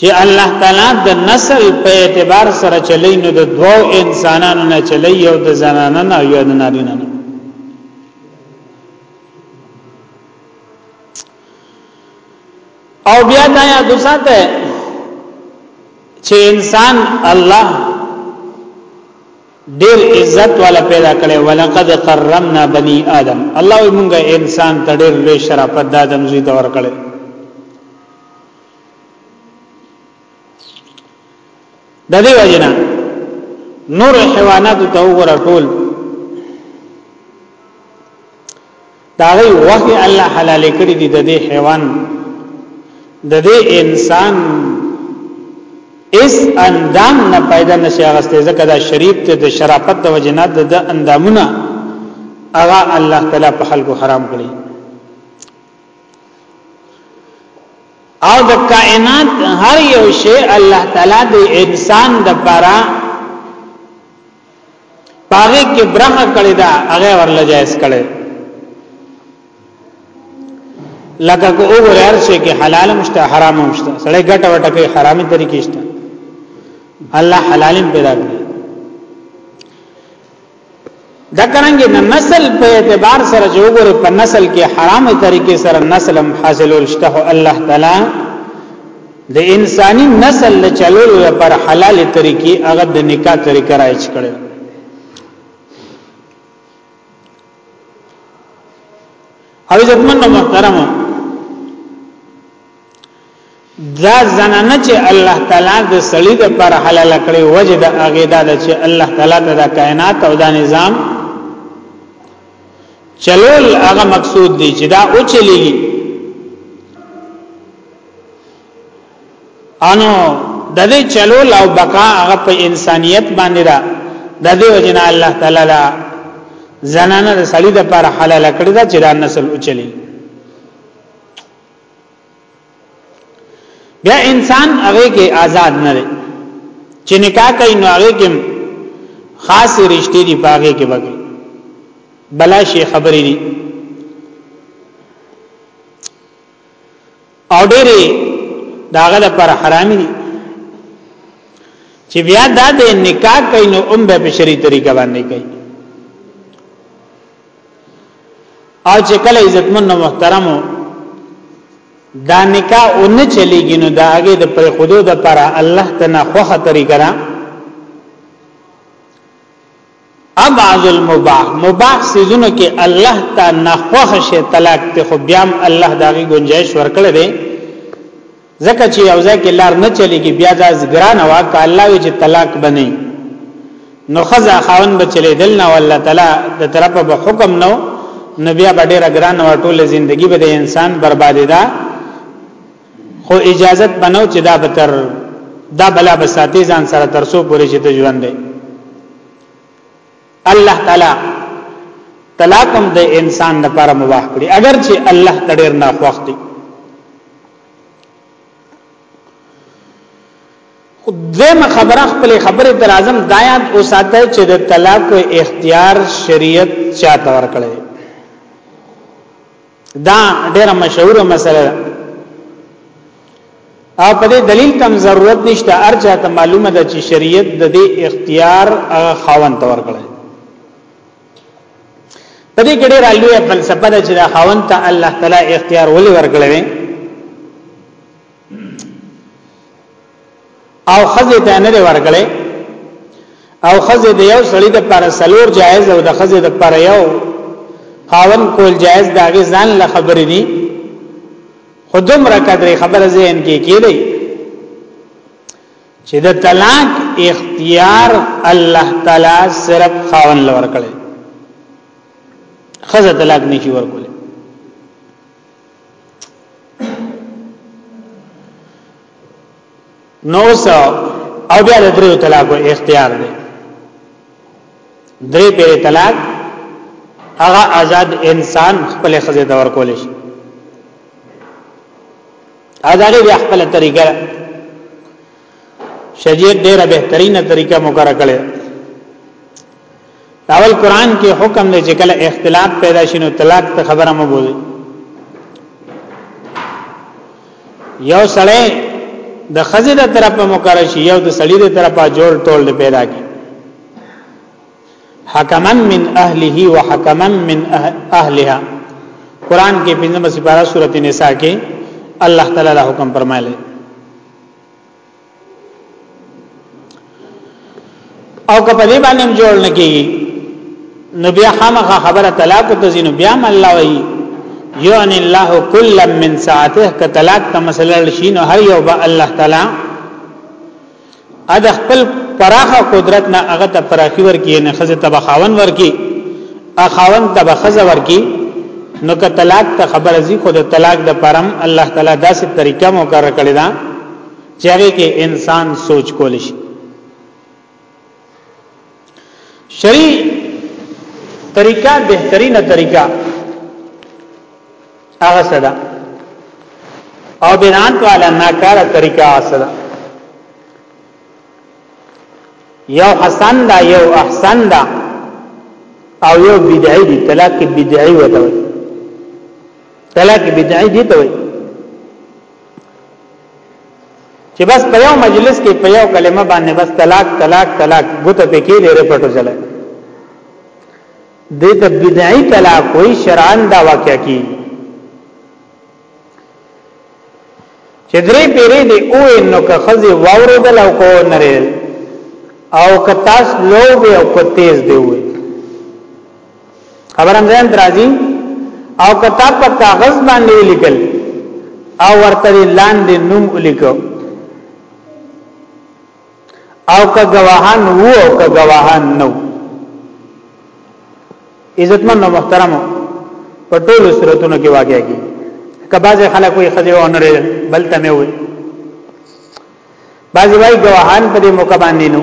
چې الله تعالی د نسل په اعتبار سره چلی نو د دوو انسانانو نه چلی یو د زنانه نه یو د نارینه نه او بیا دا یا دوساته چې انسان الله ډیر عزت والا پیدا کړي ولقد کرمنا بني ادم الله وي مونږه انسان ته ډیر لوی شرافت د ادم زوی تور کړي د دې وجنه نور حیوانات ته وګوره ټول دا غي وغه الله حلال کړی دی د دې حیوان د دې انسان اس اندام نه پیدا نشي غسته ځکه دا شریف ته د شرافت د وجنات د اندامونه اغا الله تعالی په خلکو حرام کړی او د کائنات هر یو شی الله تعالی د انسان د پاره پاره کې برخه کړی دا هغه ورله جایز کړی لکه کو وګوره هر شي کې حلال مشته حرام مشته سړی ګټه وټه کې حرامي طریقې شته الله حلالین پیدا کړی دا کرانګي د نسل په اعتبار سره جو ګوره په نسل کې حرام طریقې سره نسلم حاصلول شته الله تعالی د انساني نسل له چلولو لپاره حلال طریقې هغه د نکاح طریقه راځ کړي او عزتمن محترم دا زنانه چې الله تعالی د سړي د پر حلال کړي وجه د هغه دا چې الله تعالی ته د کائنات او د نظام چلول هغه مقصود دی چې دا او چلیږي انو د دې چلول او بقا هغه په انسانيت باندې ده د دې وجنه الله تعالی دا زنانه د سړي د پر حلال کړی دا چې دا نسل اوچلی بیا انسان هغه کې آزاد نه دی چې نکاح کوي نو هغه کې خاص رشتې دی پاګه کې وګي بلا شي خبرې دي او ډېری داغه د پر حرام دي چې بیا دا د نکاح کوي نو هم به په شری طریقه باندې کوي او چې کله عزتمن او محترم دا نکاح اون چلیږي نو دا هغه د پر خودو د پر الله تنا خوخه طریقه را ابعض المباح مباح سيزونو کې الله ته نخوخ شي طلاق ته خو بیا الله داغي گنجائش ورکړي دي ځکه چې یو ځکه لار نه چلیږي بیا دا زګران وا ک الله وی چې طلاق بني نو خزا خاون به چلی دل نه والله تعالی د طرفه به حکم نو نبي به ډیر ګران وا ټول ژوندۍ به د انسان بربادي ده خو اجازت بنو چې دا بتر دا بلا بساتې ځان سره ترسو پورې چې ته ژوند دی الله تعالی طلاق هم د انسان لپاره مباح کړی اگر چې الله تډیر نه خوښ دی دغه خبره خپل خبره تر اعظم دایات او ساته چې د طلاق او اختیار شریعت چا تور کړی دا ډیره مشهوره مسله ده او په دې دلیل کم ضرورت نشته ارجه ته معلومه ده چې شریعت د دې اختیار خاوند تور کړی په دې کې ډېر لوی فلسفه ده چې دا خاوند ته الله تعالی اختیار ولې ورکړی او خزه ته نه ورکړي او خزه د یو سړی د پر سلور جایز او د خزه د پر یو خاون کول جایز دا غي ځان له خبرې دي خودم را کدرې خبره ذهن کې کېږي چې د طلاق اختیار الله تعالی صرف خاون لور کړي خزه طلاق نشي ورکول نو سو او بیا د دریو طلاقو اختیار دی درې پیری طلاق هغه آزاد انسان خپل خزه دور کول شي ازاګه بیا خپل طریقه شریعت ډیره بهترینه طریقه مقرره کړې اول قران کې حکم دی چې کله اختلاف پیدا شینو طلاق ته خبره مو بوزي یو سړی د خزې د طرفه مقرر شي یو د سړي د طرفه جوړ ټول پیدا کی حکمن من اهله وحکمن من اهلها قران کې پنځمه سپاره سورته نساء کې الله تعالی حکم فرمایلی او کپدې باندې جوړ نه کیږي نو بیا خامخا خبره طلاق ته زینو بیا مل الله وی یعنی الله کل من ساعته ک طلاق ته مسله لشین هر یو با الله تعالی اده خپل پراخه قدرت نه هغه ته پراخي ورکی نه خزه تبخاون ورکی اخاون تب خزه ورکی نو که طلاق ته خبر ازي خو د طلاق د پرم الله تعالی داسې طریقه مقرره کړې ده چې هغه کې انسان سوچ کول شي شری طریقہ بهترینه طریقہ هغه صدا او بنان والا ناکاره طریقہ صدا یو حسن دا یو احسن دا او یو بدعی دی طلاق بدعی وته وي طلاق بدعی دی ته وي چې بس په یو مجلس کې په یو کلمه باندې بس طلاق طلاق طلاق ګوت په کې لري پټو چلای دې ته بدعي طلاق وي شرعاً دا واقع کی چې درې پیری دی او نو که خزي واوریدل او کو نری او که تاس لو به او کو تیز دی وي خبر هم ځان درازي او که تا په کاغذ باندې لیکل او ورته لاندې نوم ولیکو او که گواهان وو او که گواهان نو عزتمن او محترم په ټولو صورتونو کې واقع کی کبازه خلک وي خځه او نور بل ته مې وي بعضی وای گواهان په دې موقع باندې نو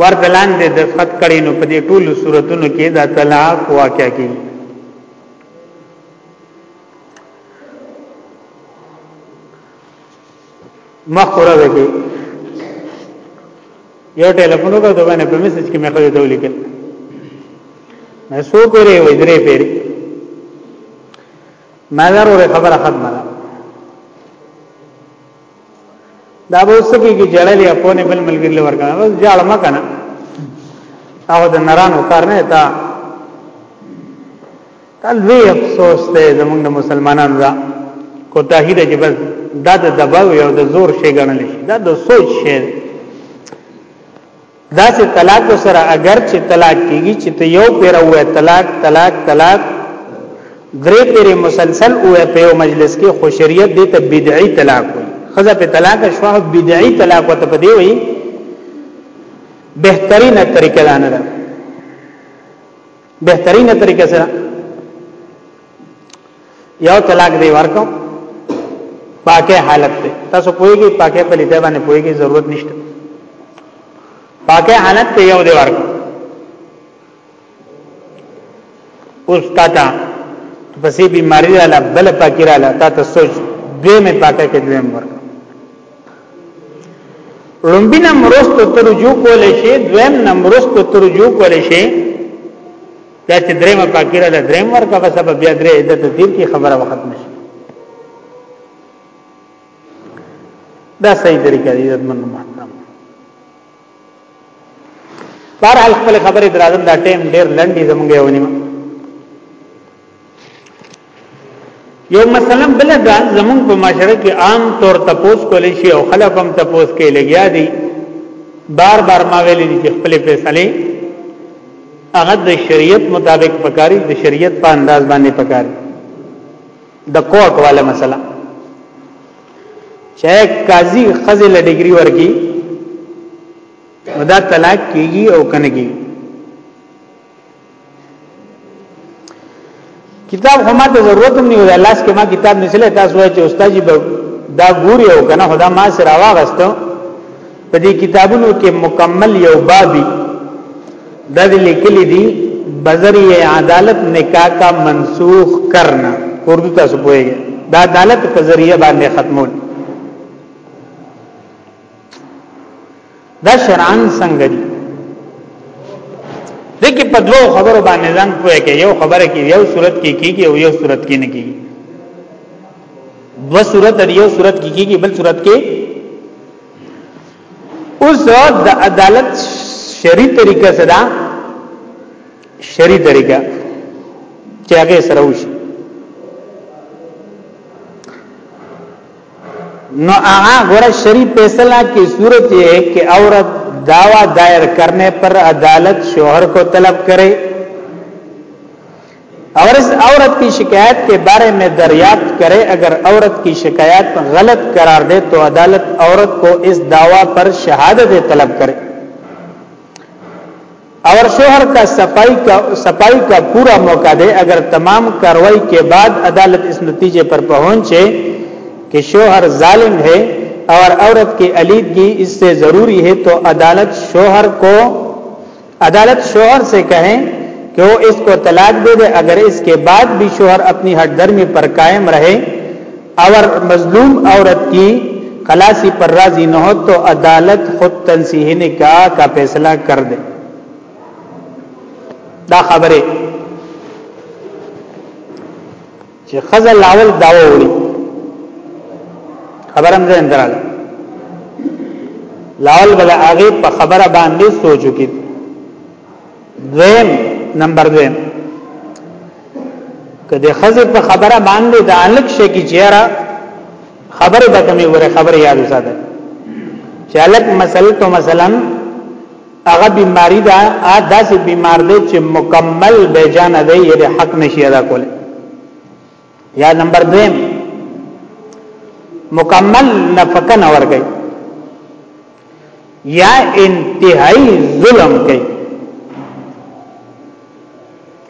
ورته لاندې د فتح کړي نو په دې ټولو صورتونو کې دا طلاق واقع کیږي مخوره ده کې یو ټلیفون وکړ دا باندې په میسج کې مې خو ته ولیکل مې سو پرې وې درې پرې ما ضروري خبره ختمه دا به اوس کې جړلې په نه بل ملګری لور کنه بس جاړ ما کنه هغه د نرانو کار نه تا تل وی افسوس ته زمونږ مسلمانانو دا کوتاهی ده چې بس دا د دباو یو د زور شي ګڼل شي دا د سوچ شي دا سه طلاق سره اگر چې طلاق کیږي چې ته یو پیر وې طلاق طلاق طلاق درې پیر مسلسل وې په یو مجلس کې خو شریعت دې ته بدعي طلاق وي خزه په طلاق شوه بدعي طلاق وته په دی وي بهترینه طریقه ده نه بهترینه طریقه سره یو طلاق دی ورکو پاکه حالت ته تاسو پوهیږئ پاکه په لیدې باندې پوهیږئ ضرورت نشته پاکه حالت ته یو دی ورکو اوس تا ته پسې بیماری رااله بل پاکی رااله تا ته سوچ دوی مې پاکه کې دوی مې ورکو لومبي نمرستو ته رجوع کول شي دویم نمرستو ته رجوع کول شي دا چې درېمه پاکیره ده درېم ورکه په سبب بیا درې عدت تیر کی خبره وخت نشي دا صحیح طریقه دی عزت من محترم بار حال خپل خبره درازم دا ټیم ډیر لنډي زمونږ یو نیمه یو مثلا بل دا زمونږ په معاشره کې عام طور تپوس کولې شي او خلک هم تپوس کې لګیا دي بار بار ما ویلې دي چې خپل فیصله هغه د شریعت مطابق پکاري د شریعت په انداز باندې پکاري د کوټ والا مسله چاہے قاضی خزه له ډیګری ورکی دا طلاق کیږي او کنه کیږي کتاب خو ما ته ضرورت هم نه لاس کې ما کتاب نشله تاسو وایئ چې استاد جی دا ګوري او کنه خدا ما سره واغستو په دې کتابونو کې مکمل یو بابي دا دی لیکلی دی بذریع عدالت نکاح کا منسوخ کرنا اردو تاسو پوهی دا عدالت په ذریعہ باندې ختمول دا شرعن څنګه دی دغه په دوو خبرو باندې ځان پوهه کې یو خبره کې یو صورت کې کیږي او یو صورت کې نه کیږي دو صورت دی یو صورت کې کیږي بل صورت کې اوس د عدالت شری طریقه څه ده شری طریقه چې هغه سره وشي نو هغه غره شری فیصله کی صورت یہ ہے کہ عورت دعوی دائر کرنے پر عدالت شوہر کو طلب کرے اور اس عورت کی شکایت کے بارے میں دریافت کرے اگر عورت کی شکایت غلط قرار دے تو عدالت عورت کو اس دعوی پر شہادت طلب کرے اور شوہر کا صفائی کا صفائی کا پورا موقع دے اگر تمام کاروائی کے بعد عدالت اس نتیجے پر پہنچے کہ شوہر ظالم ہے اور عورت کی علیدگی اس سے ضروری ہے تو عدالت شوہر کو عدالت شوہر سے کہیں کہ وہ اس کو طلاق دے دے اگر اس کے بعد بھی شوہر اپنی ہٹ درمی پر قائم رہے اور مظلوم عورت کی خلاصی پر راضی نہ ہو تو عدالت خود تنسیح نکاح کا فیصلہ کر دے دا باخبریں چې خزه لاول داوا وړي خبرم زه اندراله لاول بل هغه په خبره باندې سوچو کې دویم نمبر دویم کله خزه په خبره باندې د الک شي کې چیرې خبره به کمی وره خبره یاد وساته چې الک مسل ته مثلا هغه بیماری دا داسې بیمار دی چې مکمل بے جان دی یې حق نشي ادا کول یا نمبر 2 مکمل نفقه نه ورګي یا انتهائی ظلم کوي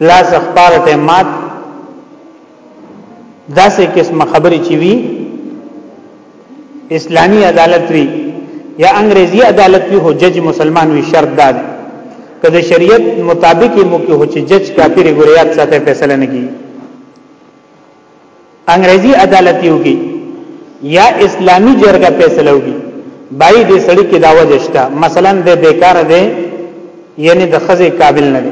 لاس اخبارته مات دا سه قسم خبرې چی وی اسلامی عدالت وی یا انګریزی عدالت وی هو جج مسلمان وی شرط دا دی که د شریعت مطابق مو کې هو چې جج کافر ګریات ساته فیصله نه کی انګریزی عدالت یو کی یا اسلامی جرګه فیصله وکي بای دې سړی کې داوا دشتا مثلا د بیکار دی یعنی د خزه قابل نه دی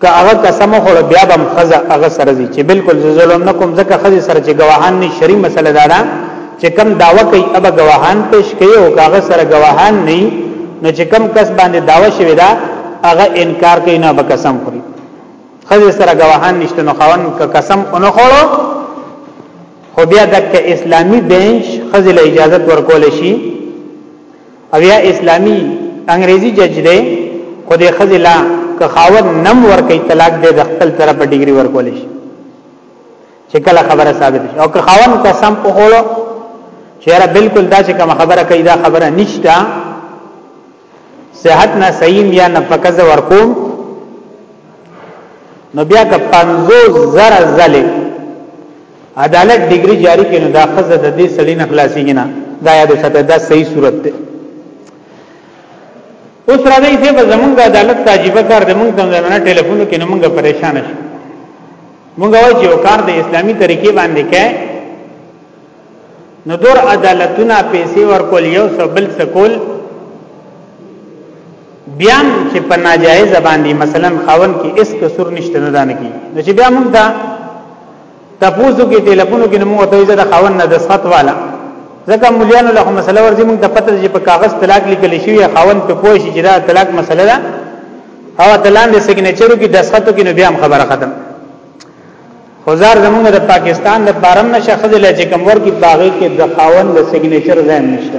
که هغه قسم خور بیا بم خزه هغه سره زی چې بالکل ظلم نه کوم ځکه خزه سره چې گواهان نه شری مسله دا ده چې کم داوا کوي ابا گواهان پیش کوي او هغه سره گواهان نه نو چې کم کس باندې داوا شوی دا هغه انکار کوي نه به قسم خوري خزه سره گواهان نشته نو خوان که قسم اونو خورو خو بیا دک اسلامی بنچ خزه له اجازه ورکول شي او یا اسلامی انګریزی جج دی خو د خزه لا که خاوند نم ور کوي طلاق دی د خپل طرف ډیګری ور کول شي چې کله خبره ثابت شي او که خاوند قسم په خوړو چیرې بالکل دا چې کوم خبره کوي دا خبره نشته صحت نه صحیح یا نه فقز ورکوم نو بیا که 50 زره زله عدالت ډیګری جاری کینو دا خزه د دې سړی نه خلاصيږي نه دا یاد ساته دا صحیح صورت ده اوس را دې ته زمونږ عدالت تاجیبه کار دې مونږ ته نه ټلیفون کې نه مونږه پریشان شي مونږ وایو چې کار د اسلامي طریقې باندې کې نو دور عدالتونه پیسې ورکول یو سبل سکول بیا چې په ناجایز باندې مثلا خاون کې اس قصور نشته نه دان کی نو چې بیا مونږ دا تاسو کې ټلیفون کې نمو ته زه د خاون نه دسخط والا ځکه مليانو له مسله ورځي موږ ته پته چې په کاغذ طلاق لیکل شوی خاون په پوه شي چې دا طلاق مسله ده او دلان د سیګنیچرو کې دسخطو کې نو بیا خبره ختم خزار زمونږ د پاکستان د بارم نشه خزل چې کمور کې باغې کې د خاون د سیګنیچر ځای نشته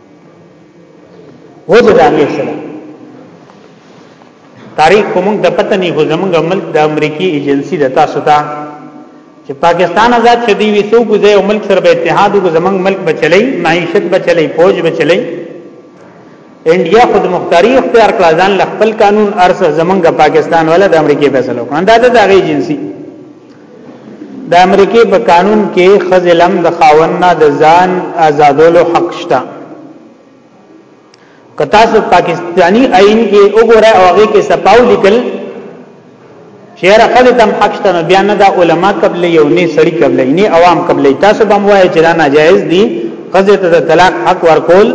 و د دامیر سره تاریخ کوم د پته نه خو زمونږ ملک د امریکای ایجنسی د تاسو ته چې پاکستان آزاد شدی وي سو کو ځای ملک سره به اتحاد کو زمونږ ملک بچلای معیشت بچلای فوج بچلای انډیا خود مختاری اختیار کړه ځان خپل قانون ارسه زمونږ پاکستان ولا د امریکای فیصله وکړه دا د هغه ایجنسی د امریکې په قانون کې خزلم د خاون نه د ځان آزادولو حق شته کتا سو پاکستانی آئین کې وګوره او هغه کې سپاو لیکل شهر خل تم حق شته بیا نه د علما قبل یو نه سړی قبل نه عوام قبل تاسو بم وای چې دا ناجایز دي قضیه ته طلاق حق ورکول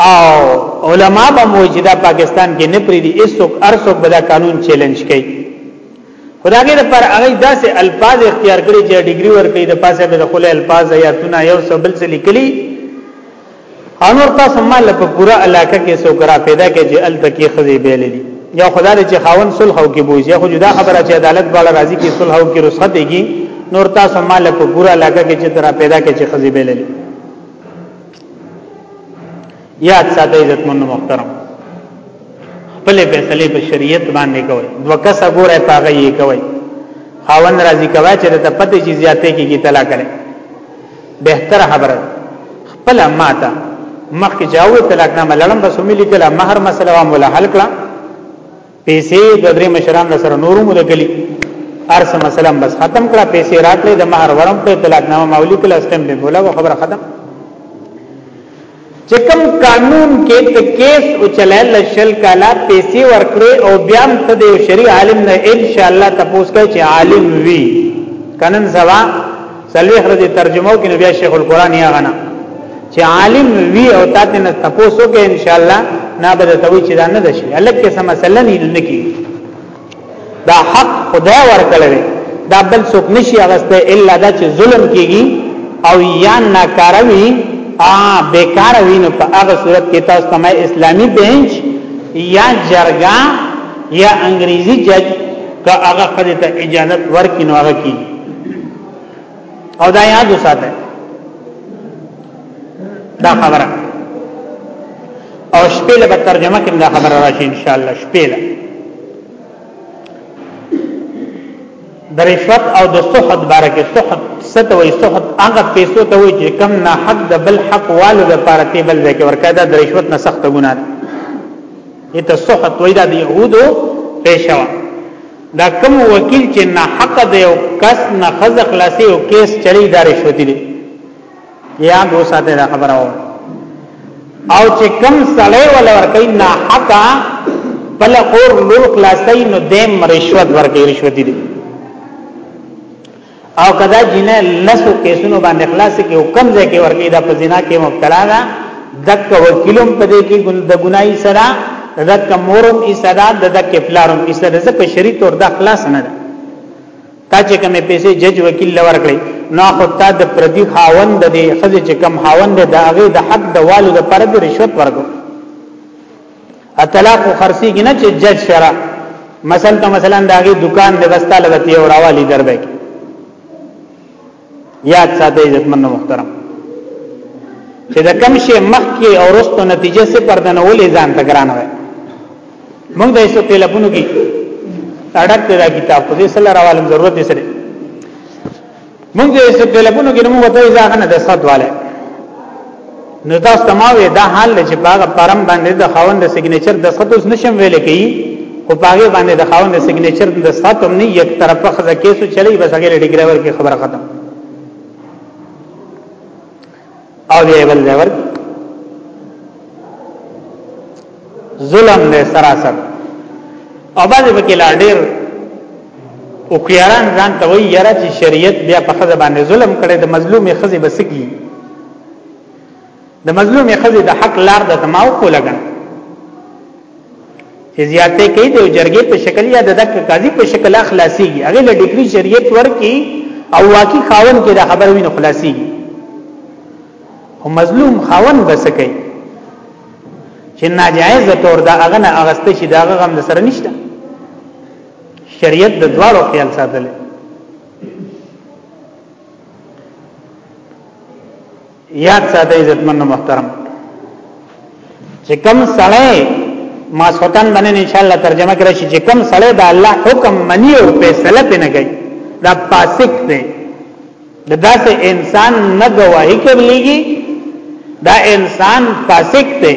او علما به موجوده پاکستان کې نه پری دي ایسوک ارسوک به دا قانون چیلنج کوي خدای دې پر هغه داسې الفاظ اختیار کړي چې ډیګري ورکړي د پاسه به د خپل الفاظ یا تونه یو سبل څه لیکلي انور تاسو مال په پورا علاقه کې سوکرا پیدا کې چې ال تکي خزي بیل دي یا خدای دې چې خاون صلح او کې بوزي خو جدا خبره چې عدالت بالا راضي کې صلح او کې رخصت دیږي نور تاسو مال په پورا علاقه کې چې ترا پیدا کې چې خزي بیل دي یاد ساته عزت مند محترم خپل فیصله په شریعت باندې کوي دوه کسه ګوره پاغه یې کوي خاوند راضی کوي چې ته پته چې زیاته کیږي طلاق کړي بهتر خبره خپل ماته مخکې جاوه طلاق نامه لړم بس ملي کله مہر مسله وامه حل کړه پیسې د درې مشران له سره نورو ملګري ارس مثلا بس ختم کړه پیسې راکړې د مہر ورم په طلاق نامه مولوی کله سټم به بولا و خبره ختم چې کوم قانون کې ته کیس او چلایل شل کالا پیسې ورکړې او بیا هم ته د شریع عالم نه ان شاء الله تاسو کوي چې عالم وي کنن سوا څلوي خره دې ترجمه کې نو بیا شیخ القرآن یا غنا چې عالم وی او تاسو نه تاسو کې ان شاء الله نه به توي چې دا نه دشي الګ کې سم مسله نه کی دا حق خدا ورکړل دا بل څوک نشي اغسته الا دا چې ظلم کیږي او یا ناکاروي ا بیکار وینو په هغه صورت کې تاسو تمه اسلامی بنچ یا جرګه یا انګریزي جج که هغه خدای ته اجازه ورکینو هغه کیږي او دا یاد وساته دا خبره او شپې له ترجمه کې دا خبره راشي ان شاء الله شپې له د رشوت او د سخط باره کې سخط ست وي سخط هغه پیسو ته وي چې کم نه حق د بل حق والو د پاره ته بل ځکه ورکه دا د رشوت نه سخت ګناه دي ته سخط وي دا د يهودو پیښه دا کوم وکیل چې نه حق دی او کس نه خز خلاصي او کیس چلی دا رشوتی دی یا دو ساته دا خبره و او چې کم سړی ول ورکې نه حق بل اور لور خلاصي نو دیم رشوت ورکې رشوتی دی او کدا جنې لسو کیسونو باندې خلاص کې او کم ځای کې ورګي دا په زنا کې مبتلا ده دک وکیلم په دې کې د ګناي سره دک مورم ای سره د دک پلارم ای سره زکه شری تور د خلاص نه ده تا چې کومې پیسې جج وکیل لور کړې نو خو تا د پردي خاوند دې خځه چې کم خاوند د هغه د حق د والو د پر د رشوت ورکو طلاق خرسي کې نه چې جج شرع مثلا ته مثلا داغه دکان د بستا لبتی او راوالی دربه یاد ساته عزت من محترم چې د کم شي مخ کې او رستو نتیجه سي پردن ولې ځان تګران وای موږ د ایسو ټلیفونو کې اړک دا کتاب په دې سره راوالم ضرورت یې سره مونږ د استدلالونو کې موږ ته ځان نه د صد والے نو دا سماوي دا حال چې باغ پرم باندې د خاوند سیګنیچر د صد اوس نشم ویل کی او باغ باندې د خاوند سیګنیچر د صد هم نه یک طرفه خزه کیسو چلی بس هغه ډیګرور کې خبره ختم او دی بل دی ورکی ظلم دی سراسر او باز پکې لا ډیر او کیاران ځان ته وی یاره چې شریعت بیا په خزه باندې ظلم کړي د مظلومې خزه بسکی د مظلومې خزه د حق لار د تماو کو لګن چې زیاتې کوي د جرګې په شکل یا د دک قاضي په شکل خلاصيږي هغه له ډیګري شریعت ورکی او واقعي خاون کې د خبر وینو خلاصيږي او مظلوم خاون بسکه چې ناجایز تور دا هغه نه اغسته شي دا غم د سره نشته شریعت د دوارو خیال ساتل یاد ساته عزتمن محترم چې کم سړی ما سوتن باندې ان شاء الله ترجمه کړی چې کم سړی دا الله حکم منی او فیصله پې نه کوي دا فاسق دی د داسې انسان نه گواہی کوي دا انسان فاسق دی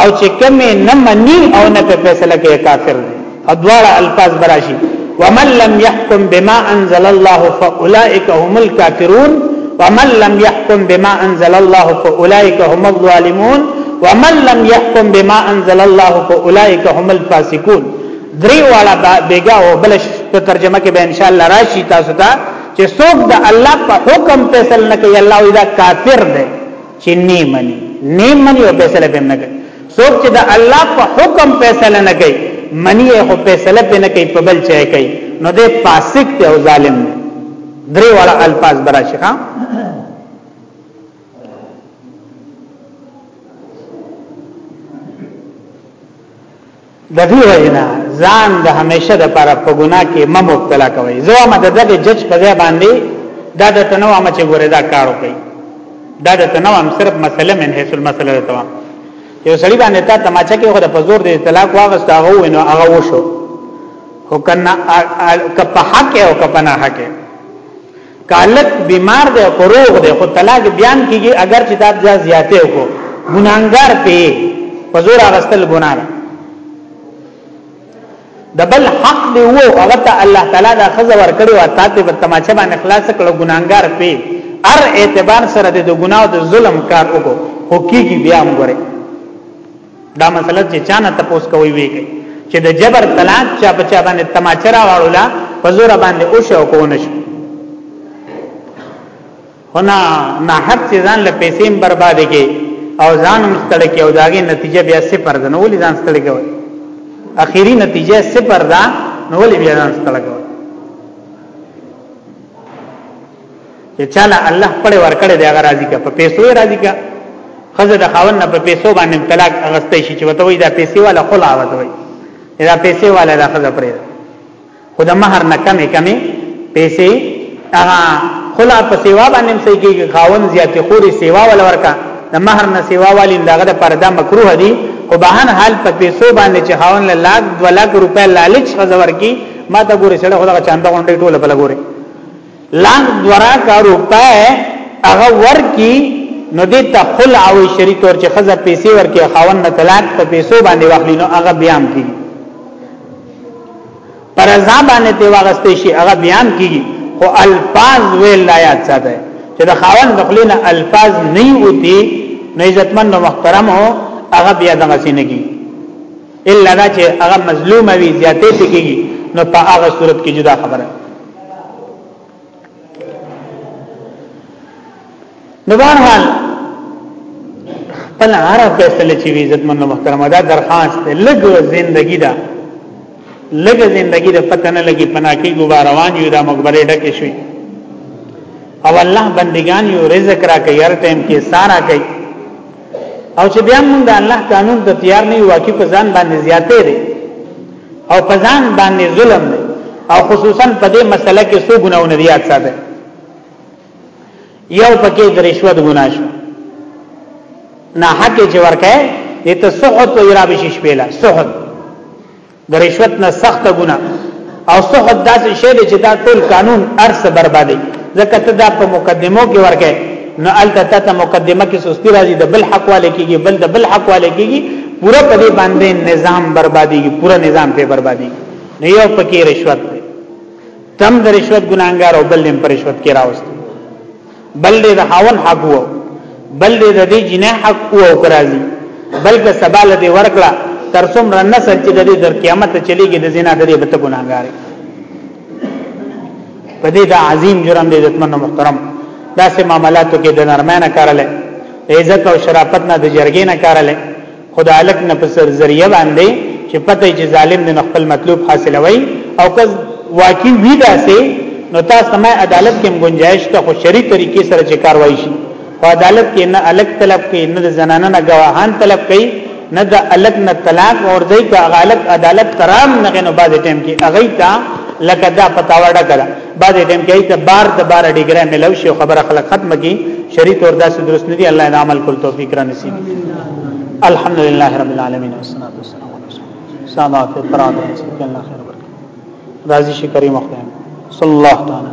او چې کمه نه مني او نه په فیصله کې کافر دی ادوار الفاظ براشي ومن لم يحكم بما انزل الله فاولئك هم الكافرون ومن لم يحكم بما انزل الله فاولئك هم الظالمون ومن لم يحكم بما انزل الله فاولئك هم الفاسقون درې والا بیگا او بل په ترجمه کې به ان شاء الله راشي تاسو ته چې څوک د الله په حکم فیصله نه کوي الله اذا کافر دی چې نه مني نه مني او فیصله به نه کوي څوک چې د الله په حکم فیصله نه کوي منی خو فیصله به نه کوي په بل چا کوي نو د فاسق ته او ظالم دی درې واړه الفاظ برا شيخه د دې وجنه ځان د همیشه د پر په ګناه کې مم مبتلا کوي زه ما د دغه جج په ځای باندې دا د تنو ما چې ګوره دا کار کوي دا د تنو هم صرف مسله من حيث المسله ده تمام یو سړی باندې تا تماچا کې خو د پزور د طلاق واغست هغه وینو هغه وشو هو کنه کپ حق او کپ نه حق کالک بیمار دی او روغ دی خو طلاق بیان کیږي اگر چې دا بیا زیاته وکړو ګناګار په پزور اغستل ګناه ده د بل حق دی وو هغه ته الله تعالی دا خزه ور کړو او تاسو په تماچه باندې خلاص کړو ګناګار په هر اعتبار سره د ګناه او د ظلم کار وکړو حقيقي بیا موږ دا مسله چې چانه تپوس کوي وی کوي چې د جبر طلاق چا په چا باندې تماچر واړولا په زور باندې او شو کو نشو هنا نه هر څه ځان له پیسې برباد کی او ځان مستل کی او داګه نتیجه بیا صفر ده نو ولې ځان مستل کی اخیری نتیجه صفر ده نو ولې بیا ځان مستل کی چې چاله الله پړې ورکړې دی هغه راضي کا په پیسو یې راضي کا خزه د خاون نه په پیسو باندې طلاق اغستې شي چې وته وي دا پیسې والا خلا وته وي دا پیسې والا د خزه پرې خود مہر نه کمې کمې پیسې هغه خلا په سیوا باندې سې کې خاون زیاتې خوري سیوا ول ورکا د مہر نه سیوا والی دغه د پردا مکروه دي او بهان حال په پیسو باندې چې خاون له لاک 2 لک روپیا لالچ خزه ورکی ما ته ګوري سره خدای چاندا غونډې ټوله بل ګوري لاند دورا کا روپے هغه ورکی نو دې ته خل او شری تور چې خزه پیسې ورکی خاون نه طلاق په پیسو باندې واخلي نو هغه بیان کی پر ځا باندې ته واغستې شي هغه بیان کیږي خو الفاظ ویل لا یاد ساته چې د خاون د خلینا الفاظ نه اوتی نو عزتمن او محترم هو هغه بیا دغه سینګي الا دا چې هغه مظلوم وي زیاتې تکيږي نو په هغه صورت کې جدا خبره نو بهرحال خپل عرب فیصله چې عزت من محترمه دا درخواست ده لګ زندگی دا لګ زندگی دا پته نه لګي پنا کې ګوبا روان یو دا مقبره ډکه شوی او الله بندگان یو رزق را کوي هر ټیم کې سارا کوي او چې بیا موږ د الله قانون ته تیار نه یو واکې په ځان باندې زیاتې دي او په ځان باندې ظلم دی او خصوصا په دې مسله کې څو ګناونه دي یاد ساته یو پکې د رشوت ګناه شو نه حق چې ورکه دې ته سحت او ارابشش پیلا سحت د رشوت نه سخت ګناه او سحت داسې شی دی چې دا ټول قانون ارس بربادي ځکه ته دا په مقدمو کې ورکه نو الته ته مقدمه کې سستی راځي د بل حق والے کېږي بل د بل حق والے کېږي پورا په دې باندې نظام بربادي پورا نظام په بربادي نه یو پکې رشوت تم د رشوت ګناګار او بل هم پر رشوت کې راوست بل دې د خاون حق وو بل دې د دې جنې حق وو کرازي بلکې سبا له دې ورکړه تر څومره نسل چې د دې در قیامت چلیږي د زنا د دې بت ګناګاري په دې دا عظیم جرم دې عزتمن محترم دا سه معاملاتو کې د نرمانه کارل عزت او شرافت نه د جرګې نه کارل خدا الک نه په سر ذریعہ باندې چې پته چې ظالم نه خپل مطلوب حاصلوي او که واقعي وی داسې نو تاسو سمه عدالت کې گنجائش ته خو شری طریقې سره چې کاروایی شي خو عدالت کې نه الک طلب کوي نه د زنانه نه گواهان طلب کوي نه د الک نه طلاق اور دای کا غالب عدالت کرام نه غنو باز ټیم کې اغه تا لکه دا پتاوړه کړه بعد ټیم کې ته بار د بار ډیګره ملو شي خبره خلک ختمه کی شری تور داسې درست ندي الله دې عمل کول توفیق را نصیب الحمدلله رب العالمین والصلاه والسلام علی رسول الله ساده په قران کې الله خیر ورکړي راضی شي کریم خدای صلی الله تعالی